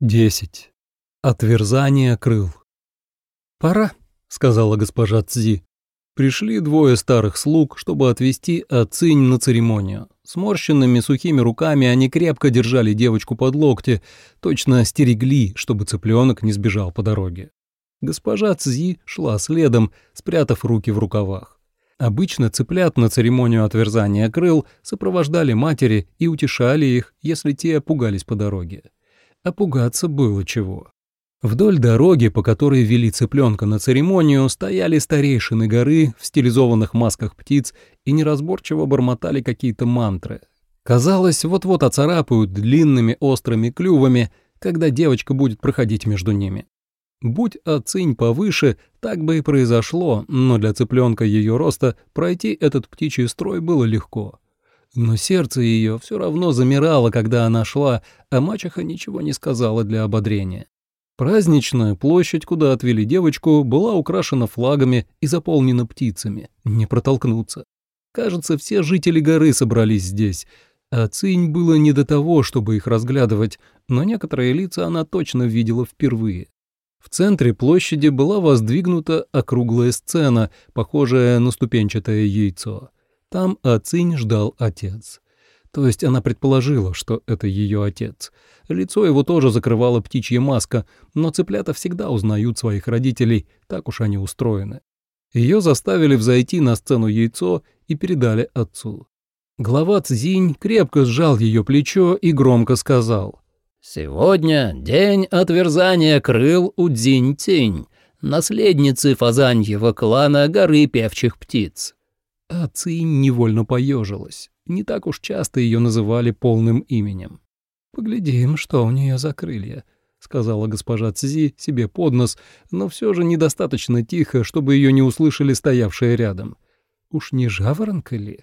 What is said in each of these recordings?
10. Отверзание крыл. «Пора», — сказала госпожа Цзи. Пришли двое старых слуг, чтобы отвезти Ацинь на церемонию. Сморщенными сухими руками они крепко держали девочку под локти, точно стерегли, чтобы цыпленок не сбежал по дороге. Госпожа Цзи шла следом, спрятав руки в рукавах. Обычно цыплят на церемонию отверзания крыл сопровождали матери и утешали их, если те пугались по дороге а пугаться было чего. Вдоль дороги, по которой вели цыпленка на церемонию, стояли старейшины горы в стилизованных масках птиц и неразборчиво бормотали какие-то мантры. Казалось, вот-вот оцарапают длинными острыми клювами, когда девочка будет проходить между ними. Будь оцинь повыше, так бы и произошло, но для цыпленка ее роста пройти этот птичий строй было легко. Но сердце ее все равно замирало, когда она шла, а мачеха ничего не сказала для ободрения. Праздничная площадь, куда отвели девочку, была украшена флагами и заполнена птицами. Не протолкнуться. Кажется, все жители горы собрались здесь, а Цинь было не до того, чтобы их разглядывать, но некоторые лица она точно видела впервые. В центре площади была воздвигнута округлая сцена, похожая на ступенчатое яйцо. Там Ацинь ждал отец. То есть она предположила, что это ее отец. Лицо его тоже закрывала птичья маска, но цыплята всегда узнают своих родителей, так уж они устроены. Ее заставили взойти на сцену яйцо и передали отцу. Глава Цзинь крепко сжал ее плечо и громко сказал. «Сегодня день отверзания крыл у Дзинь-Тинь, наследницы фазаньего клана горы певчих птиц. А Цинь невольно поежилась. Не так уж часто ее называли полным именем. «Поглядим, что у нее за крылья», — сказала госпожа Цзи себе под нос, но все же недостаточно тихо, чтобы ее не услышали стоявшие рядом. «Уж не жаворонка ли?»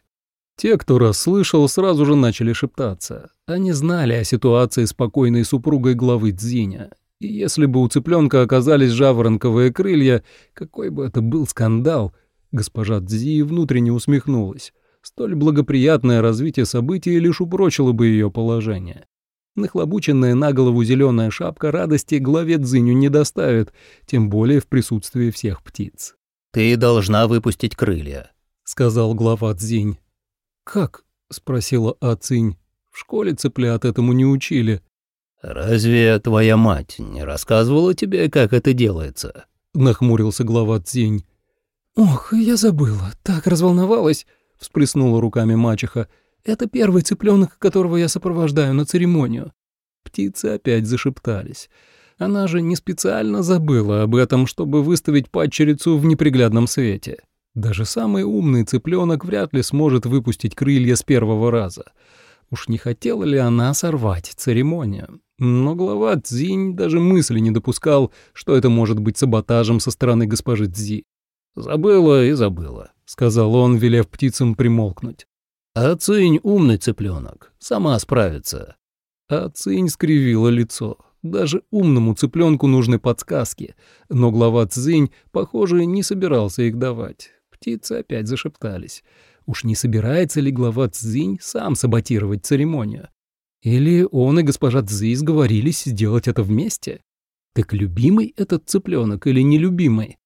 Те, кто расслышал, сразу же начали шептаться. Они знали о ситуации спокойной супругой главы Цзиня. И если бы у цыпленка оказались жаворонковые крылья, какой бы это был скандал — Госпожа Цзи внутренне усмехнулась. Столь благоприятное развитие событий лишь упрочило бы ее положение. Нахлобученная на голову зеленая шапка радости главе Цзиню не доставит, тем более в присутствии всех птиц. «Ты должна выпустить крылья», — сказал глава Цзинь. «Как?» — спросила Ацинь. «В школе цыплят этому не учили». «Разве твоя мать не рассказывала тебе, как это делается?» — нахмурился глава Цзинь. «Ох, я забыла, так разволновалась», — всплеснула руками мачеха. «Это первый цыпленок, которого я сопровождаю на церемонию». Птицы опять зашептались. Она же не специально забыла об этом, чтобы выставить падчерицу в неприглядном свете. Даже самый умный цыпленок вряд ли сможет выпустить крылья с первого раза. Уж не хотела ли она сорвать церемонию? Но глава Цзинь даже мысли не допускал, что это может быть саботажем со стороны госпожи Цзи. «Забыла и забыла», — сказал он, велев птицам примолкнуть. «А цинь умный цыпленок, сама справится». А цинь скривила лицо. Даже умному цыпленку нужны подсказки, но глава Цзинь, похоже, не собирался их давать. Птицы опять зашептались. Уж не собирается ли глава Цзинь сам саботировать церемонию? Или он и госпожа Цзи сговорились сделать это вместе? Так любимый этот цыпленок или нелюбимый?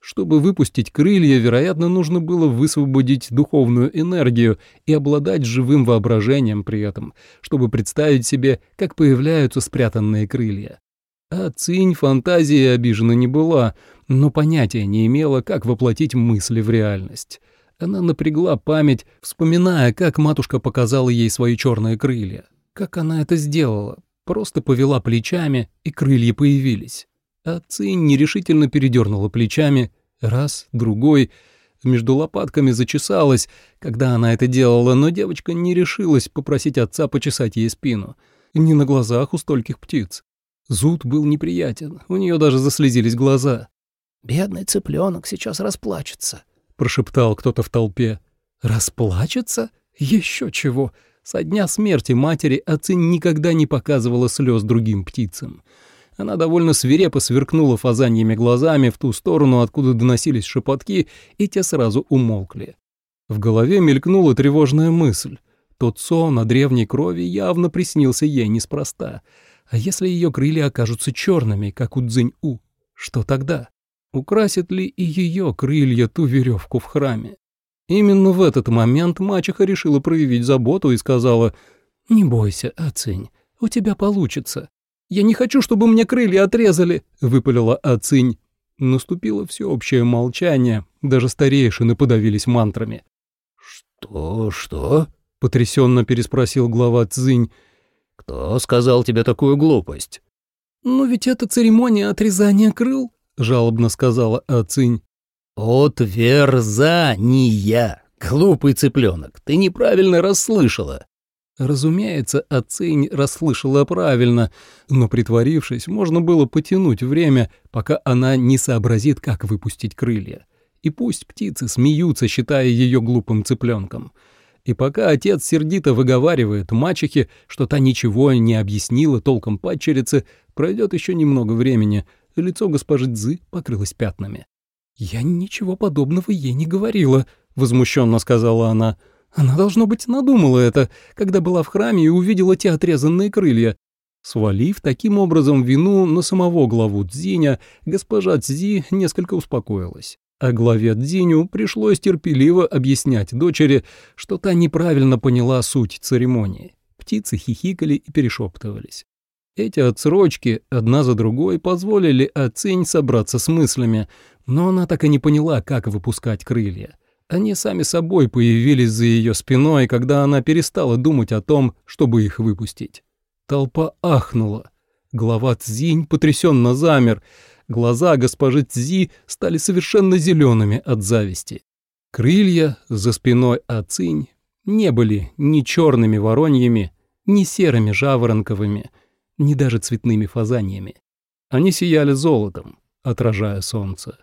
Чтобы выпустить крылья, вероятно, нужно было высвободить духовную энергию и обладать живым воображением при этом, чтобы представить себе, как появляются спрятанные крылья. А Цинь фантазии обижена не была, но понятия не имела, как воплотить мысли в реальность. Она напрягла память, вспоминая, как матушка показала ей свои черные крылья. Как она это сделала? Просто повела плечами, и крылья появились. А Цинь нерешительно передернула плечами, раз, другой. Между лопатками зачесалась, когда она это делала, но девочка не решилась попросить отца почесать ей спину. Не на глазах у стольких птиц. Зуд был неприятен, у нее даже заслезились глаза. «Бедный цыпленок сейчас расплачется», — прошептал кто-то в толпе. «Расплачется? Еще чего!» Со дня смерти матери отцы никогда не показывала слез другим птицам. Она довольно свирепо сверкнула фазаньями глазами в ту сторону, откуда доносились шепотки, и те сразу умолкли. В голове мелькнула тревожная мысль. Тот сон о древней крови явно приснился ей неспроста. А если ее крылья окажутся черными, как у Цзинь-У, что тогда? Украсит ли и ее крылья ту веревку в храме? Именно в этот момент мачеха решила проявить заботу и сказала, «Не бойся, Ацинь, у тебя получится». «Я не хочу, чтобы мне крылья отрезали», — выпалила Ацинь. Наступило всеобщее молчание, даже старейшины подавились мантрами. «Что, что?» — потрясенно переспросил глава Цзинь. «Кто сказал тебе такую глупость?» «Ну ведь это церемония отрезания крыл», — жалобно сказала Ацинь. «Отверзания! Глупый цыпленок, ты неправильно расслышала!» Разумеется, Ацинь расслышала правильно, но, притворившись, можно было потянуть время, пока она не сообразит, как выпустить крылья. И пусть птицы смеются, считая ее глупым цыпленком. И пока отец сердито выговаривает мачехе, что та ничего не объяснила толком падчерице, пройдет еще немного времени, лицо госпожи Цзы покрылось пятнами. «Я ничего подобного ей не говорила», — возмущенно сказала она. «Она, должно быть, надумала это, когда была в храме и увидела те отрезанные крылья». Свалив таким образом вину на самого главу Дзиня, госпожа Цзи несколько успокоилась. А главе Дзиню пришлось терпеливо объяснять дочери, что та неправильно поняла суть церемонии. Птицы хихикали и перешептывались. Эти отсрочки, одна за другой, позволили Ацинь собраться с мыслями, но она так и не поняла, как выпускать крылья. Они сами собой появились за ее спиной, когда она перестала думать о том, чтобы их выпустить. Толпа ахнула. Глава Цзинь потрясенно замер. Глаза госпожи Цзи стали совершенно зелеными от зависти. Крылья за спиной Ацинь не были ни черными вороньями, ни серыми жаворонковыми — ни даже цветными фазаниями. Они сияли золотом, отражая солнце.